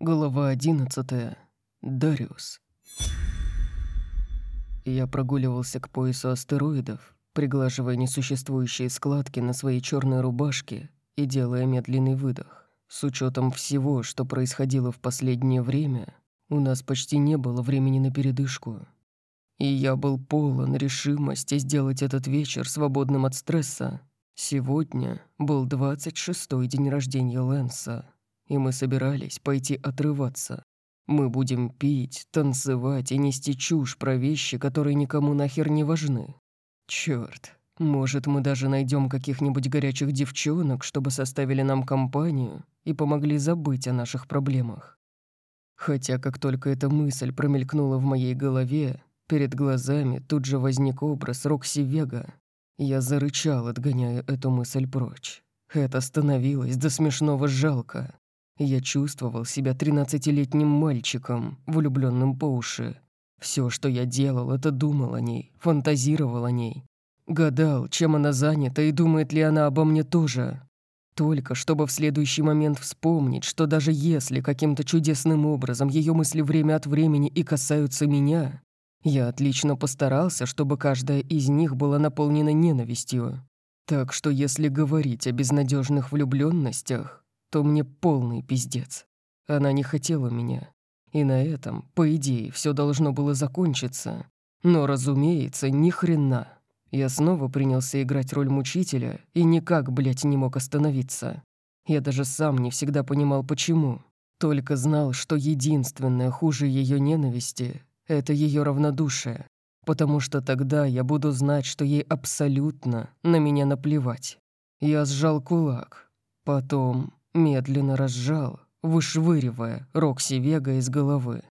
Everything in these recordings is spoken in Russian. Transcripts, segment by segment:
Глава 11. Дариус. Я прогуливался к поясу астероидов, приглаживая несуществующие складки на своей черной рубашке и делая медленный выдох. С учетом всего, что происходило в последнее время, у нас почти не было времени на передышку. И я был полон решимости сделать этот вечер свободным от стресса. Сегодня был 26-й день рождения Лэнса и мы собирались пойти отрываться. Мы будем пить, танцевать и нести чушь про вещи, которые никому нахер не важны. Чёрт, может, мы даже найдем каких-нибудь горячих девчонок, чтобы составили нам компанию и помогли забыть о наших проблемах. Хотя как только эта мысль промелькнула в моей голове, перед глазами тут же возник образ Рокси Вега. Я зарычал, отгоняя эту мысль прочь. Это становилось до смешного жалко. Я чувствовал себя тринадцатилетним мальчиком, влюбленным по уши. Все, что я делал, это думал о ней, фантазировал о ней. Гадал, чем она занята и думает ли она обо мне тоже. Только чтобы в следующий момент вспомнить, что даже если каким-то чудесным образом ее мысли время от времени и касаются меня, я отлично постарался, чтобы каждая из них была наполнена ненавистью. Так что если говорить о безнадежных влюбленностях, то мне полный пиздец. Она не хотела меня. И на этом, по идее, все должно было закончиться. Но, разумеется, ни хрена. Я снова принялся играть роль мучителя и никак, блядь, не мог остановиться. Я даже сам не всегда понимал, почему. Только знал, что единственное хуже ее ненависти — это ее равнодушие. Потому что тогда я буду знать, что ей абсолютно на меня наплевать. Я сжал кулак. Потом медленно разжал, вышвыривая Рокси Вега из головы.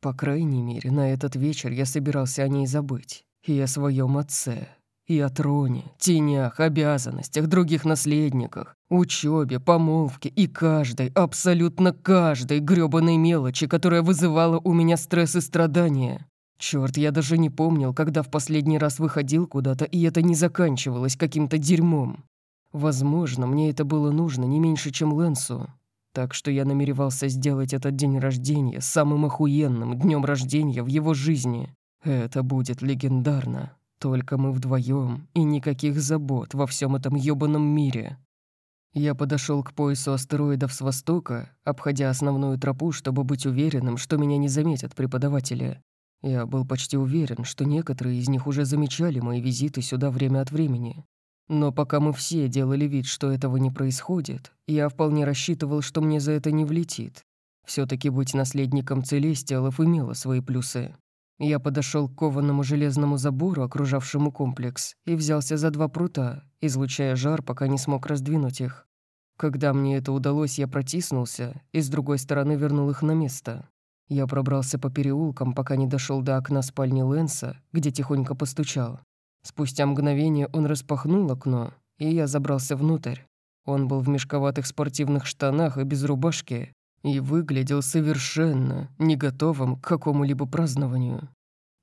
По крайней мере, на этот вечер я собирался о ней забыть. И о своем отце, и о троне, тенях, обязанностях, других наследниках, учебе, помолвке и каждой, абсолютно каждой грёбаной мелочи, которая вызывала у меня стресс и страдания. Черт, я даже не помнил, когда в последний раз выходил куда-то, и это не заканчивалось каким-то дерьмом. Возможно, мне это было нужно не меньше, чем Лэнсу. Так что я намеревался сделать этот день рождения самым охуенным днем рождения в его жизни. Это будет легендарно. Только мы вдвоем и никаких забот во всем этом ёбаном мире. Я подошел к поясу астероидов с востока, обходя основную тропу, чтобы быть уверенным, что меня не заметят преподаватели. Я был почти уверен, что некоторые из них уже замечали мои визиты сюда время от времени. Но пока мы все делали вид, что этого не происходит, я вполне рассчитывал, что мне за это не влетит. все таки быть наследником Целестиалов имело свои плюсы. Я подошел к кованому железному забору, окружавшему комплекс, и взялся за два прута, излучая жар, пока не смог раздвинуть их. Когда мне это удалось, я протиснулся и с другой стороны вернул их на место. Я пробрался по переулкам, пока не дошел до окна спальни Лэнса, где тихонько постучал. Спустя мгновение он распахнул окно, и я забрался внутрь. Он был в мешковатых спортивных штанах и без рубашки и выглядел совершенно не готовым к какому-либо празднованию.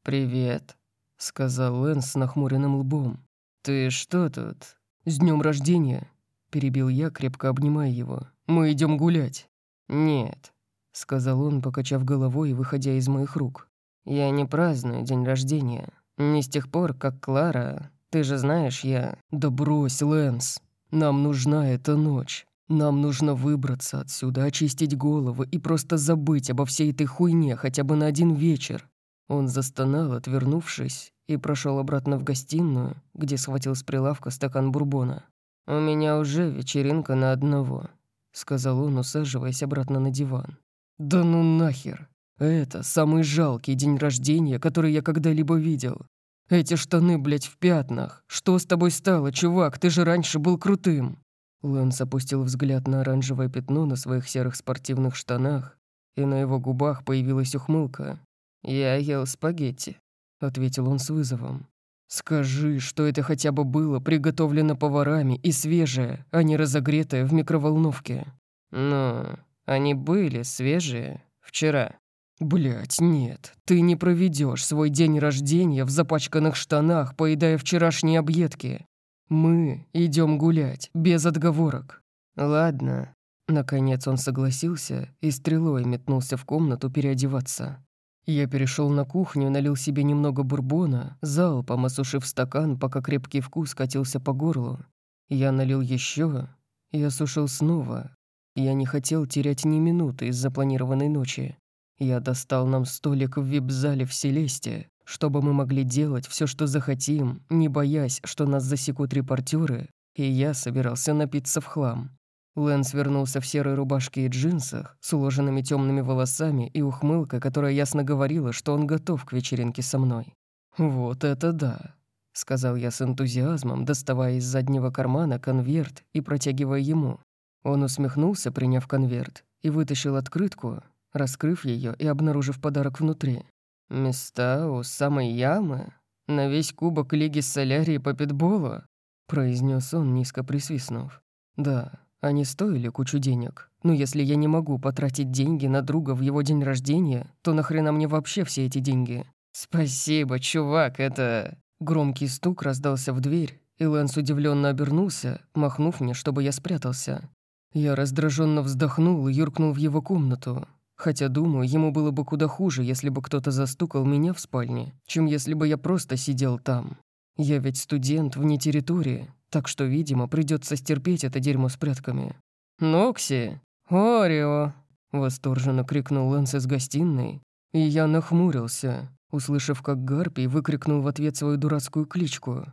«Привет», — сказал Лэн с нахмуренным лбом. «Ты что тут? С днем рождения?» — перебил я, крепко обнимая его. «Мы идем гулять». «Нет», — сказал он, покачав головой и выходя из моих рук. «Я не праздную день рождения. Не с тех пор, как Клара... Ты же знаешь, я... Да брось, Лэнс. Нам нужна эта ночь. Нам нужно выбраться отсюда, очистить головы и просто забыть обо всей этой хуйне хотя бы на один вечер. Он застонал, отвернувшись, и прошел обратно в гостиную, где схватил с прилавка стакан бурбона. «У меня уже вечеринка на одного», — сказал он, усаживаясь обратно на диван. «Да ну нахер! Это самый жалкий день рождения, который я когда-либо видел. Эти штаны, блядь, в пятнах. Что с тобой стало, чувак? Ты же раньше был крутым. Лэнс опустил взгляд на оранжевое пятно на своих серых спортивных штанах, и на его губах появилась ухмылка. «Я ел спагетти», — ответил он с вызовом. «Скажи, что это хотя бы было приготовлено поварами и свежее, а не разогретое в микроволновке». «Ну, они были свежие вчера», Блять, нет, ты не проведешь свой день рождения в запачканных штанах, поедая вчерашние объедки. Мы идем гулять, без отговорок. Ладно, Наконец он согласился и стрелой метнулся в комнату переодеваться. Я перешел на кухню, налил себе немного бурбона, залпом осушив стакан, пока крепкий вкус катился по горлу. Я налил еще и осушил снова. Я не хотел терять ни минуты из запланированной ночи. Я достал нам столик в вип-зале в Селесте, чтобы мы могли делать все, что захотим, не боясь, что нас засекут репортеры, и я собирался напиться в хлам. Лэнс вернулся в серой рубашке и джинсах, с уложенными темными волосами и ухмылкой, которая ясно говорила, что он готов к вечеринке со мной. «Вот это да!» — сказал я с энтузиазмом, доставая из заднего кармана конверт и протягивая ему. Он усмехнулся, приняв конверт, и вытащил открытку, раскрыв ее и обнаружив подарок внутри. «Места у самой ямы? На весь кубок Лиги Солярии по питболу?» — произнес он, низко присвистнув. «Да, они стоили кучу денег. Но если я не могу потратить деньги на друга в его день рождения, то нахрена мне вообще все эти деньги? Спасибо, чувак, это... Громкий стук раздался в дверь, и Лэнс удивленно обернулся, махнув мне, чтобы я спрятался. Я раздраженно вздохнул и юркнул в его комнату. Хотя, думаю, ему было бы куда хуже, если бы кто-то застукал меня в спальне, чем если бы я просто сидел там. Я ведь студент вне территории, так что, видимо, придется стерпеть это дерьмо с прятками. «Нокси! Орео!» — восторженно крикнул Лэнс из гостиной, и я нахмурился, услышав, как Гарпий выкрикнул в ответ свою дурацкую кличку.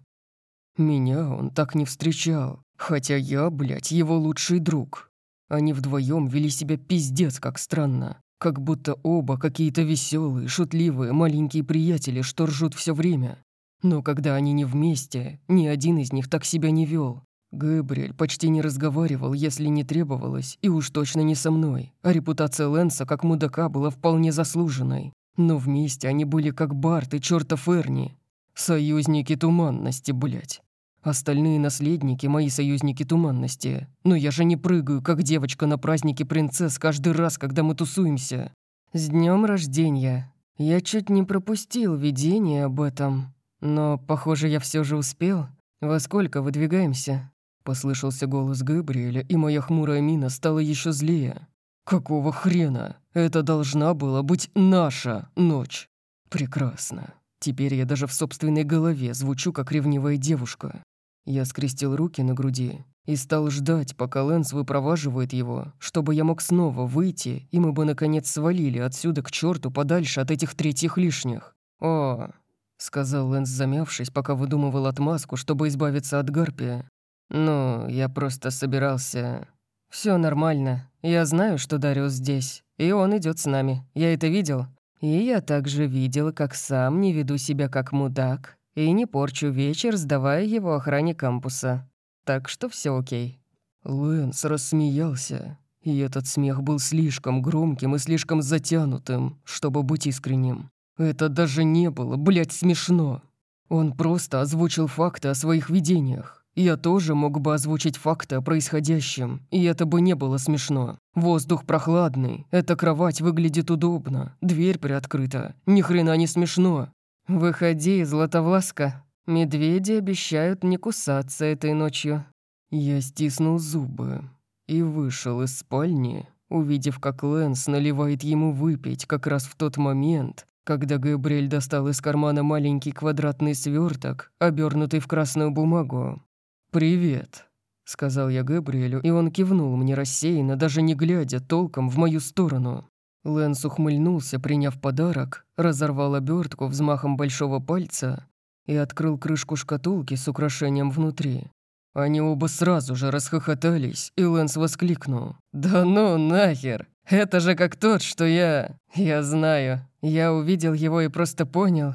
Меня он так не встречал, хотя я, блядь, его лучший друг. Они вдвоем вели себя пиздец как странно, как будто оба какие-то веселые, шутливые, маленькие приятели, что ржут все время. Но когда они не вместе, ни один из них так себя не вел. Габриэль почти не разговаривал, если не требовалось, и уж точно не со мной, а репутация Лэнса как мудака была вполне заслуженной. Но вместе они были как Барт и чертов Эрни. Союзники туманности, блядь. Остальные наследники — мои союзники туманности. Но я же не прыгаю, как девочка на празднике принцесс каждый раз, когда мы тусуемся. С днем рождения. Я чуть не пропустил видение об этом. Но, похоже, я все же успел. Во сколько выдвигаемся?» Послышался голос Габриэля, и моя хмурая мина стала еще злее. «Какого хрена? Это должна была быть наша ночь!» «Прекрасно. Теперь я даже в собственной голове звучу, как ревнивая девушка». Я скрестил руки на груди и стал ждать, пока Лэнс выпроваживает его, чтобы я мог снова выйти, и мы бы наконец свалили отсюда к черту подальше от этих третьих лишних. О, сказал Лэнс, замявшись, пока выдумывал отмазку, чтобы избавиться от гарпия. «Ну, я просто собирался...» Все нормально. Я знаю, что Дариус здесь, и он идет с нами. Я это видел. И я также видел, как сам не веду себя как мудак и не порчу вечер, сдавая его охране кампуса. Так что все окей». Лэнс рассмеялся, и этот смех был слишком громким и слишком затянутым, чтобы быть искренним. Это даже не было, блядь, смешно. Он просто озвучил факты о своих видениях. Я тоже мог бы озвучить факты о происходящем, и это бы не было смешно. Воздух прохладный, эта кровать выглядит удобно, дверь приоткрыта. Ни хрена не смешно. Выходи, Златовласка. Медведи обещают не кусаться этой ночью. Я стиснул зубы и вышел из спальни, увидев, как Лэнс наливает ему выпить как раз в тот момент, когда Габриэль достал из кармана маленький квадратный сверток, обернутый в красную бумагу. «Привет», — сказал я Габриэлю, и он кивнул мне рассеянно, даже не глядя толком в мою сторону. Лэнс ухмыльнулся, приняв подарок, разорвал обертку взмахом большого пальца и открыл крышку шкатулки с украшением внутри. Они оба сразу же расхохотались, и Лэнс воскликнул. «Да ну нахер! Это же как тот, что я... Я знаю. Я увидел его и просто понял.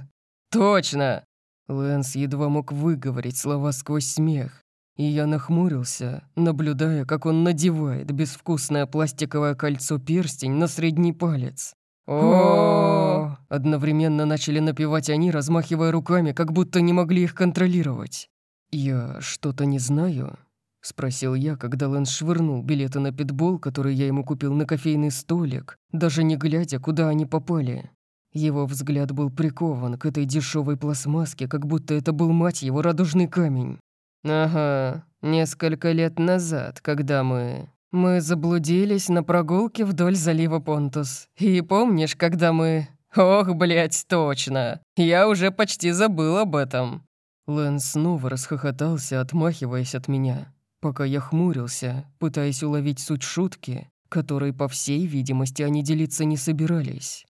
Точно!» Лэнс едва мог выговорить слова сквозь смех. И я нахмурился, наблюдая, как он надевает безвкусное пластиковое кольцо-перстень на средний палец. о Одновременно начали напевать они, размахивая руками, как будто не могли их контролировать. «Я что-то не знаю?» — спросил я, когда Лэнс швырнул билеты на питбол, который я ему купил на кофейный столик, даже не глядя, куда они попали. Его взгляд был прикован к этой дешевой пластмасске, как будто это был, мать его, радужный камень. «Ага, несколько лет назад, когда мы... Мы заблудились на прогулке вдоль залива Понтус. И помнишь, когда мы... Ох, блядь, точно. Я уже почти забыл об этом. Лэн снова расхохотался, отмахиваясь от меня, пока я хмурился, пытаясь уловить суть шутки, которой, по всей видимости, они делиться не собирались.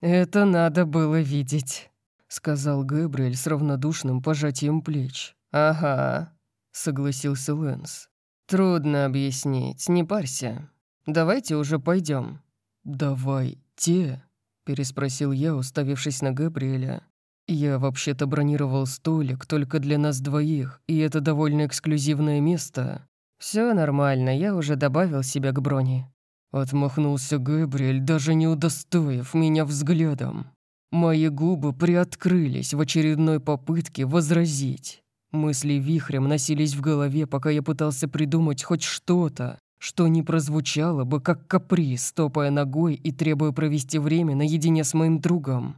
«Это надо было видеть», — сказал Гэбриэль с равнодушным пожатием плеч. «Ага», — согласился Лэнс. «Трудно объяснить, не парься. Давайте уже пойдем. «Давайте?» — переспросил я, уставившись на Габриэля. «Я вообще-то бронировал столик только для нас двоих, и это довольно эксклюзивное место». Все нормально, я уже добавил себя к броне». Отмахнулся Габриэль, даже не удостоив меня взглядом. Мои губы приоткрылись в очередной попытке возразить. Мысли вихрем носились в голове, пока я пытался придумать хоть что-то, что не прозвучало бы как каприз, топая ногой и требуя провести время наедине с моим другом.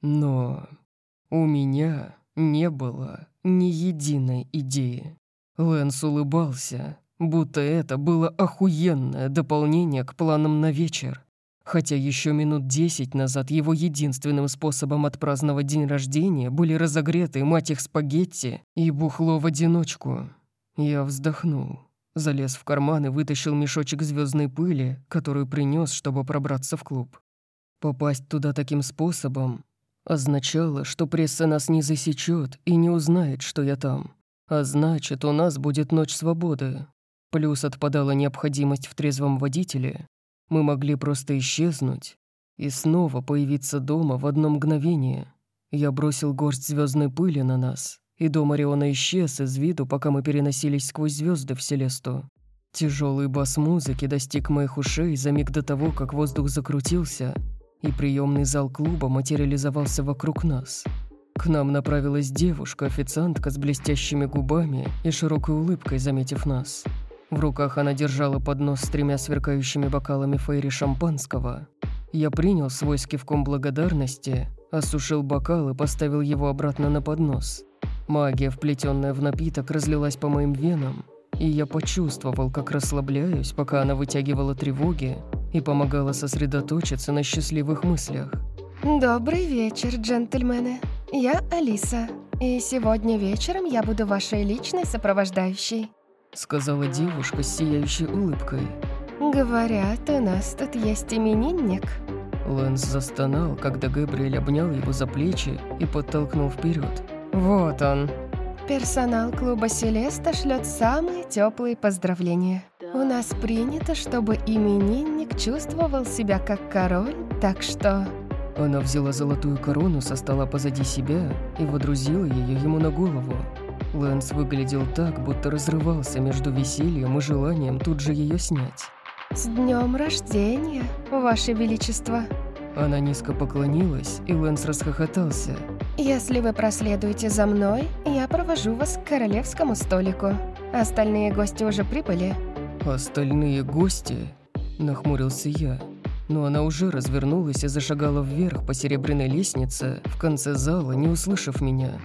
Но у меня не было ни единой идеи. Лэнс улыбался, будто это было охуенное дополнение к планам на вечер. Хотя еще минут десять назад его единственным способом отпраздновать день рождения были разогретые мать их спагетти и бухло в одиночку. Я вздохнул, залез в карман и вытащил мешочек звездной пыли, которую принес, чтобы пробраться в клуб. Попасть туда таким способом означало, что пресса нас не засечет и не узнает, что я там. А значит, у нас будет ночь свободы. Плюс отпадала необходимость в трезвом водителе, мы могли просто исчезнуть и снова появиться дома в одно мгновение. Я бросил горсть звездной пыли на нас, и дом Ориона исчез из виду, пока мы переносились сквозь звезды в Селесту. Тяжелый бас музыки достиг моих ушей за миг до того, как воздух закрутился, и приемный зал клуба материализовался вокруг нас. К нам направилась девушка-официантка с блестящими губами и широкой улыбкой, заметив нас. В руках она держала поднос с тремя сверкающими бокалами фейри шампанского. Я принял свой с кивком благодарности, осушил бокал и поставил его обратно на поднос. Магия, вплетенная в напиток, разлилась по моим венам, и я почувствовал, как расслабляюсь, пока она вытягивала тревоги и помогала сосредоточиться на счастливых мыслях. «Добрый вечер, джентльмены. Я Алиса, и сегодня вечером я буду вашей личной сопровождающей сказала девушка с сияющей улыбкой. «Говорят, у нас тут есть именинник». Лэнс застонал, когда Габриэль обнял его за плечи и подтолкнул вперед. «Вот он». Персонал клуба «Селеста» шлет самые теплые поздравления. У нас принято, чтобы именинник чувствовал себя как король, так что... Она взяла золотую корону со стола позади себя и водрузила ее ему на голову. Лэнс выглядел так, будто разрывался между весельем и желанием тут же ее снять. «С днем рождения, Ваше Величество!» Она низко поклонилась, и Лэнс расхохотался. «Если вы проследуете за мной, я провожу вас к королевскому столику. Остальные гости уже прибыли». «Остальные гости?» – нахмурился я. Но она уже развернулась и зашагала вверх по серебряной лестнице в конце зала, не услышав меня.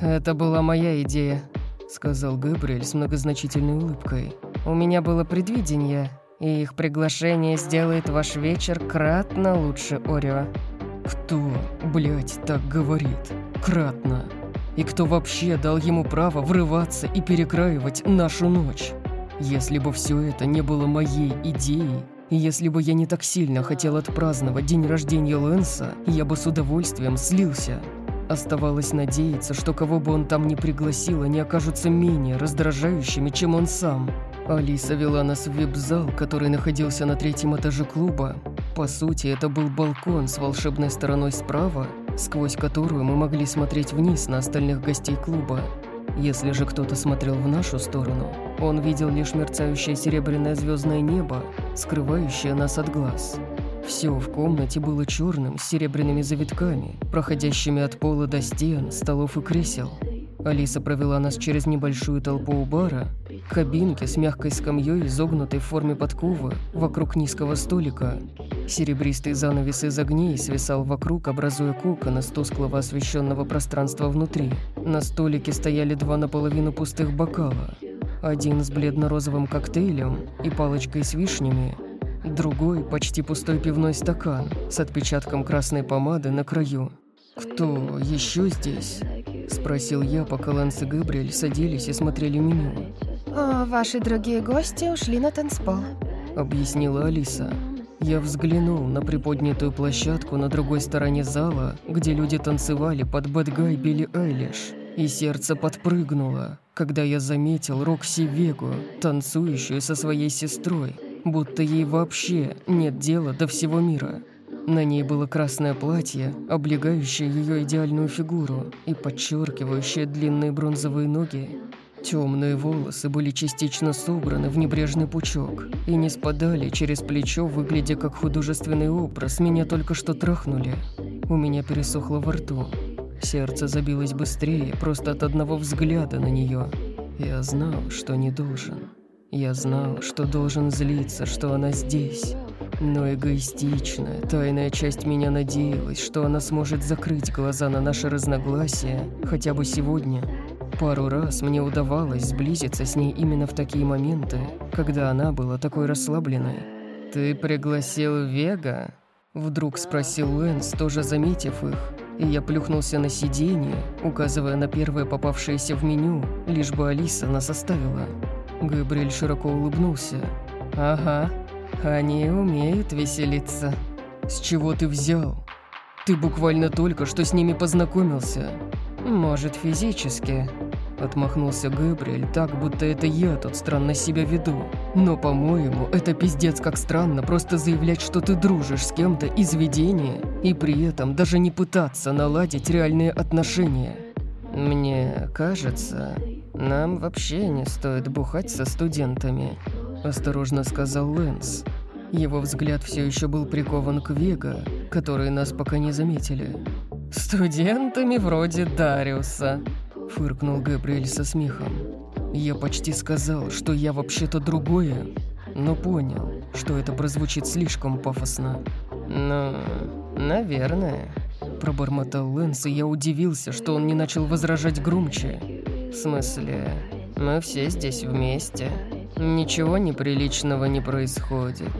«Это была моя идея», — сказал Габриэль с многозначительной улыбкой. «У меня было предвидение, и их приглашение сделает ваш вечер кратно лучше Орео». «Кто, блядь, так говорит? Кратно? И кто вообще дал ему право врываться и перекраивать нашу ночь? Если бы все это не было моей идеей, если бы я не так сильно хотел отпраздновать день рождения Лэнса, я бы с удовольствием слился». Оставалось надеяться, что кого бы он там ни пригласил, они окажутся менее раздражающими, чем он сам. Алиса вела нас в вип-зал, который находился на третьем этаже клуба. По сути, это был балкон с волшебной стороной справа, сквозь которую мы могли смотреть вниз на остальных гостей клуба. Если же кто-то смотрел в нашу сторону, он видел лишь мерцающее серебряное звездное небо, скрывающее нас от глаз. Все в комнате было черным с серебряными завитками, проходящими от пола до стен, столов и кресел. Алиса провела нас через небольшую толпу у бара, к кабинке с мягкой скамьей, изогнутой в форме подковы, вокруг низкого столика. Серебристый занавес из огней свисал вокруг, образуя кокон из тусклого освещенного пространства внутри. На столике стояли два наполовину пустых бокала. Один с бледно-розовым коктейлем и палочкой с вишнями, другой — почти пустой пивной стакан с отпечатком красной помады на краю. «Кто еще здесь?» — спросил я, пока Лэнс и Габриэль садились и смотрели меню. «О, ваши другие гости ушли на танцпол», — объяснила Алиса. Я взглянул на приподнятую площадку на другой стороне зала, где люди танцевали под Бэтгай Билли Эйлиш, и сердце подпрыгнуло, когда я заметил Рокси Вегу, танцующую со своей сестрой, будто ей вообще нет дела до всего мира. На ней было красное платье, облегающее ее идеальную фигуру и подчеркивающее длинные бронзовые ноги Темные волосы были частично собраны в небрежный пучок и не спадали через плечо, выглядя как художественный образ. Меня только что трахнули. У меня пересохло во рту. Сердце забилось быстрее, просто от одного взгляда на нее. Я знал, что не должен. Я знал, что должен злиться, что она здесь. Но эгоистичная, тайная часть меня надеялась, что она сможет закрыть глаза на наши разногласия хотя бы сегодня. Пару раз мне удавалось сблизиться с ней именно в такие моменты, когда она была такой расслабленной. «Ты пригласил Вега?» Вдруг спросил Лэнс, тоже заметив их, и я плюхнулся на сиденье, указывая на первое попавшееся в меню, лишь бы Алиса нас оставила. Габриэль широко улыбнулся. «Ага, они умеют веселиться». «С чего ты взял? Ты буквально только что с ними познакомился». «Может, физически», Отмахнулся Гэбриэль так, будто это я тут странно себя веду. Но, по-моему, это пиздец как странно просто заявлять, что ты дружишь с кем-то из видения, и при этом даже не пытаться наладить реальные отношения. Мне кажется, нам вообще не стоит бухать со студентами, осторожно сказал Лэнс. Его взгляд все еще был прикован к Вега, которые нас пока не заметили. «Студентами вроде Дариуса», Фыркнул Габриэль со смехом. Я почти сказал, что я вообще-то другое, но понял, что это прозвучит слишком пафосно. «Ну, наверное», – пробормотал Лэнс, и я удивился, что он не начал возражать громче. «В смысле, мы все здесь вместе. Ничего неприличного не происходит.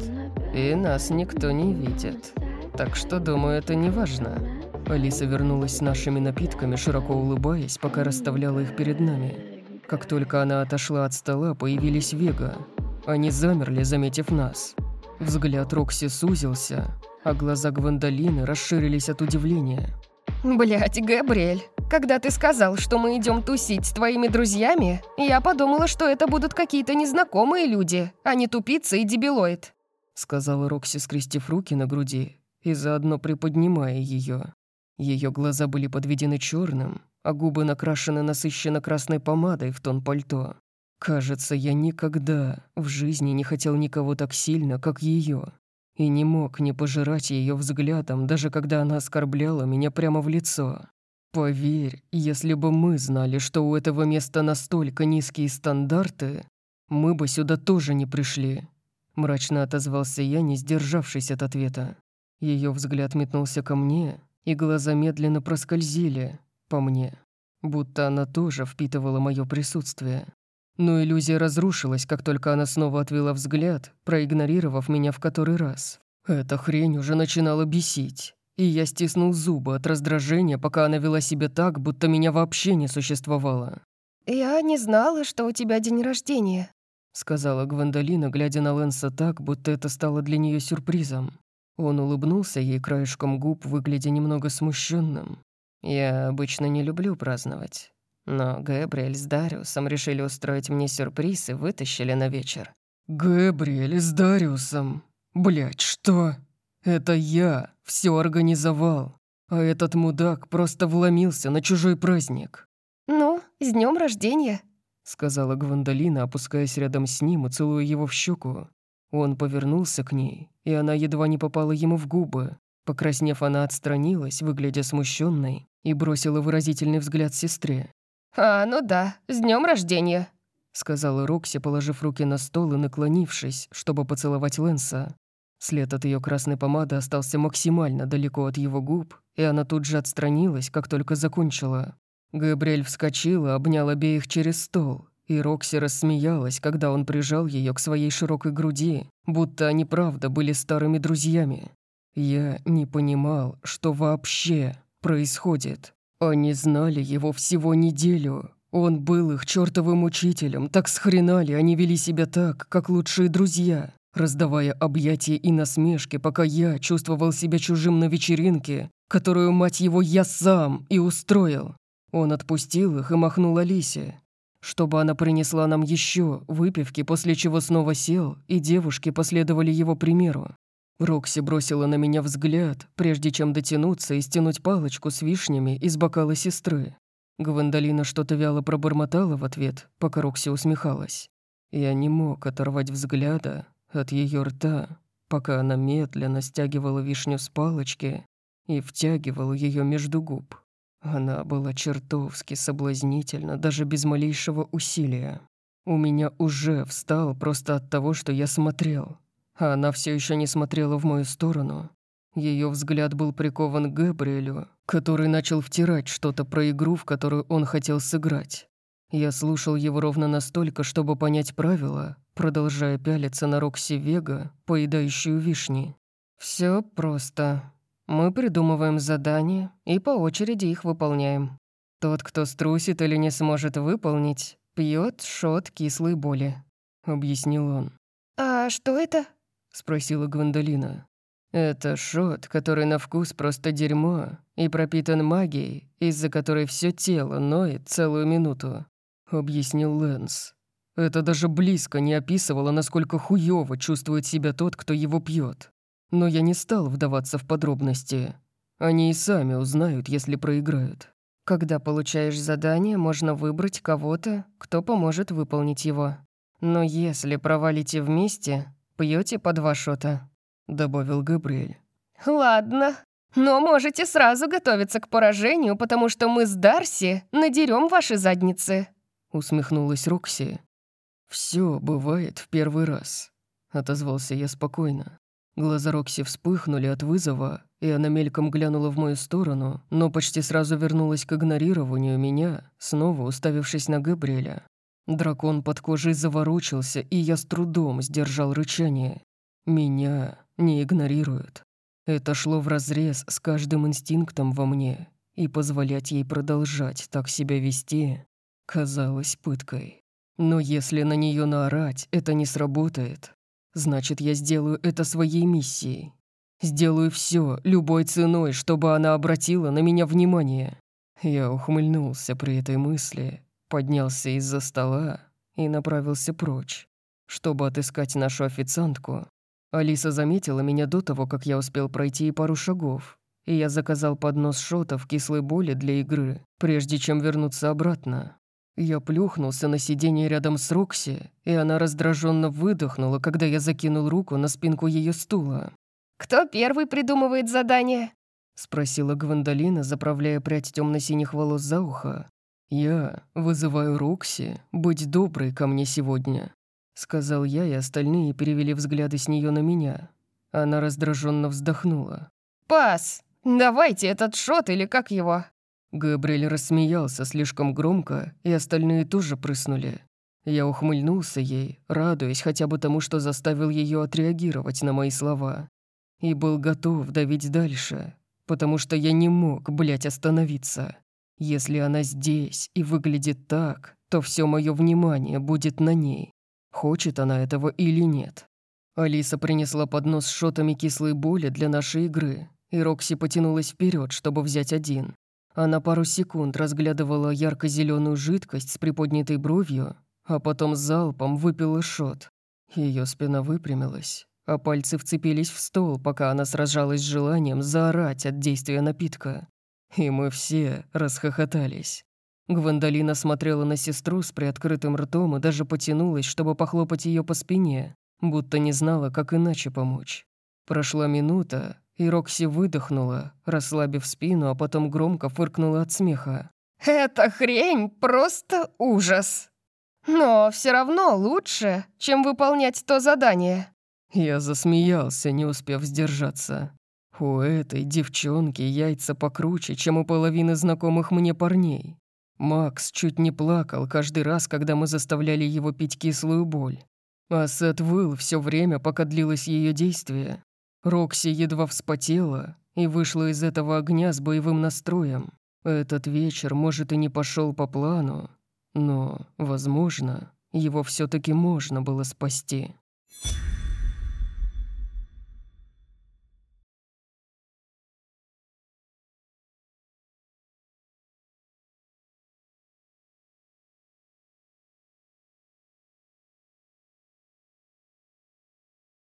И нас никто не видит. Так что, думаю, это не важно». Алиса вернулась с нашими напитками, широко улыбаясь, пока расставляла их перед нами. Как только она отошла от стола, появились Вега. Они замерли, заметив нас. Взгляд Рокси сузился, а глаза Гвандолины расширились от удивления. Блять, Габриэль, когда ты сказал, что мы идем тусить с твоими друзьями, я подумала, что это будут какие-то незнакомые люди, а не тупица и дебилоид», — сказала Рокси, скрестив руки на груди и заодно приподнимая ее. Ее глаза были подведены черным, а губы накрашены насыщенно красной помадой в тон пальто. Кажется, я никогда в жизни не хотел никого так сильно, как ее, и не мог не пожирать ее взглядом, даже когда она оскорбляла меня прямо в лицо. Поверь, если бы мы знали, что у этого места настолько низкие стандарты, мы бы сюда тоже не пришли. Мрачно отозвался я, не сдержавшись от ответа. Ее взгляд метнулся ко мне, и глаза медленно проскользили по мне, будто она тоже впитывала мое присутствие. Но иллюзия разрушилась, как только она снова отвела взгляд, проигнорировав меня в который раз. Эта хрень уже начинала бесить, и я стиснул зубы от раздражения, пока она вела себя так, будто меня вообще не существовало. «Я не знала, что у тебя день рождения», — сказала Гвандолина, глядя на Лэнса так, будто это стало для нее сюрпризом. Он улыбнулся ей краешком губ, выглядя немного смущенным. «Я обычно не люблю праздновать, но Гэбриэль с Дариусом решили устроить мне сюрприз и вытащили на вечер». «Гэбриэль с Дариусом? Блядь, что? Это я все организовал, а этот мудак просто вломился на чужой праздник». «Ну, с днем рождения», — сказала Гвандолина, опускаясь рядом с ним и целуя его в щеку. Он повернулся к ней, и она едва не попала ему в губы. Покраснев, она отстранилась, выглядя смущенной, и бросила выразительный взгляд сестре. «А, ну да, с днем рождения», — сказала Рокси, положив руки на стол и наклонившись, чтобы поцеловать Лэнса. След от ее красной помады остался максимально далеко от его губ, и она тут же отстранилась, как только закончила. Габриэль вскочила, обнял обеих через стол И Рокси рассмеялась, когда он прижал ее к своей широкой груди, будто они правда были старыми друзьями. Я не понимал, что вообще происходит. Они знали его всего неделю. Он был их чертовым учителем, так с хрена ли они вели себя так, как лучшие друзья, раздавая объятия и насмешки, пока я чувствовал себя чужим на вечеринке, которую, мать его, я сам и устроил. Он отпустил их и махнул Алисе, чтобы она принесла нам еще выпивки, после чего снова сел, и девушки последовали его примеру. Рокси бросила на меня взгляд, прежде чем дотянуться и стянуть палочку с вишнями из бокала сестры. Гвандолина что-то вяло пробормотала в ответ, пока Рокси усмехалась. Я не мог оторвать взгляда от ее рта, пока она медленно стягивала вишню с палочки и втягивала ее между губ. Она была чертовски соблазнительна, даже без малейшего усилия. У меня уже встал просто от того, что я смотрел, а она все еще не смотрела в мою сторону. Ее взгляд был прикован к Габриэлю, который начал втирать что-то про игру, в которую он хотел сыграть. Я слушал его ровно настолько, чтобы понять правила, продолжая пялиться на Рокси Вега, поедающую вишни. Все просто. Мы придумываем задания и по очереди их выполняем. Тот, кто струсит или не сможет выполнить, пьет шот кислой боли», — объяснил он. «А что это?» — спросила Гвандолина. «Это шот, который на вкус просто дерьмо и пропитан магией, из-за которой все тело ноет целую минуту», — объяснил Лэнс. Это даже близко не описывало, насколько хуёво чувствует себя тот, кто его пьет. Но я не стал вдаваться в подробности. Они и сами узнают, если проиграют. Когда получаешь задание, можно выбрать кого-то, кто поможет выполнить его. Но если провалите вместе, пьете по два шота», — добавил Габриэль. «Ладно, но можете сразу готовиться к поражению, потому что мы с Дарси надерем ваши задницы», — усмехнулась Рокси. «Все бывает в первый раз», — отозвался я спокойно. Глаза Рокси вспыхнули от вызова, и она мельком глянула в мою сторону, но почти сразу вернулась к игнорированию меня, снова уставившись на Габриэля. Дракон под кожей заворочился, и я с трудом сдержал рычание. Меня не игнорируют. Это шло вразрез с каждым инстинктом во мне, и позволять ей продолжать так себя вести казалось пыткой. Но если на нее наорать, это не сработает. Значит, я сделаю это своей миссией. Сделаю все любой ценой, чтобы она обратила на меня внимание. Я ухмыльнулся при этой мысли, поднялся из-за стола и направился прочь, чтобы отыскать нашу официантку. Алиса заметила меня до того, как я успел пройти и пару шагов, и я заказал поднос шотов кислой боли для игры, прежде чем вернуться обратно. Я плюхнулся на сиденье рядом с Рокси, и она раздраженно выдохнула, когда я закинул руку на спинку ее стула. «Кто первый придумывает задание?» — спросила Гвандолина, заправляя прядь темно-синих волос за ухо. «Я вызываю Рокси быть доброй ко мне сегодня», — сказал я, и остальные перевели взгляды с нее на меня. Она раздраженно вздохнула. «Пас! Давайте этот шот или как его?» Габриэль рассмеялся слишком громко, и остальные тоже прыснули. Я ухмыльнулся ей, радуясь хотя бы тому, что заставил ее отреагировать на мои слова. И был готов давить дальше, потому что я не мог, блядь, остановиться. Если она здесь и выглядит так, то все мое внимание будет на ней. Хочет она этого или нет. Алиса принесла поднос с шотами кислой боли для нашей игры, и Рокси потянулась вперед, чтобы взять один. Она пару секунд разглядывала ярко зеленую жидкость с приподнятой бровью, а потом залпом выпила шот. Ее спина выпрямилась, а пальцы вцепились в стол, пока она сражалась с желанием заорать от действия напитка. И мы все расхохотались. Гвандолина смотрела на сестру с приоткрытым ртом и даже потянулась, чтобы похлопать ее по спине, будто не знала, как иначе помочь. Прошла минута, и Рокси выдохнула, расслабив спину, а потом громко фыркнула от смеха. «Эта хрень просто ужас! Но все равно лучше, чем выполнять то задание!» Я засмеялся, не успев сдержаться. У этой девчонки яйца покруче, чем у половины знакомых мне парней. Макс чуть не плакал каждый раз, когда мы заставляли его пить кислую боль. А Сет выл все время, пока длилось ее действие. Рокси едва вспотела и вышла из этого огня с боевым настроем. Этот вечер, может, и не пошел по плану, но, возможно, его все таки можно было спасти.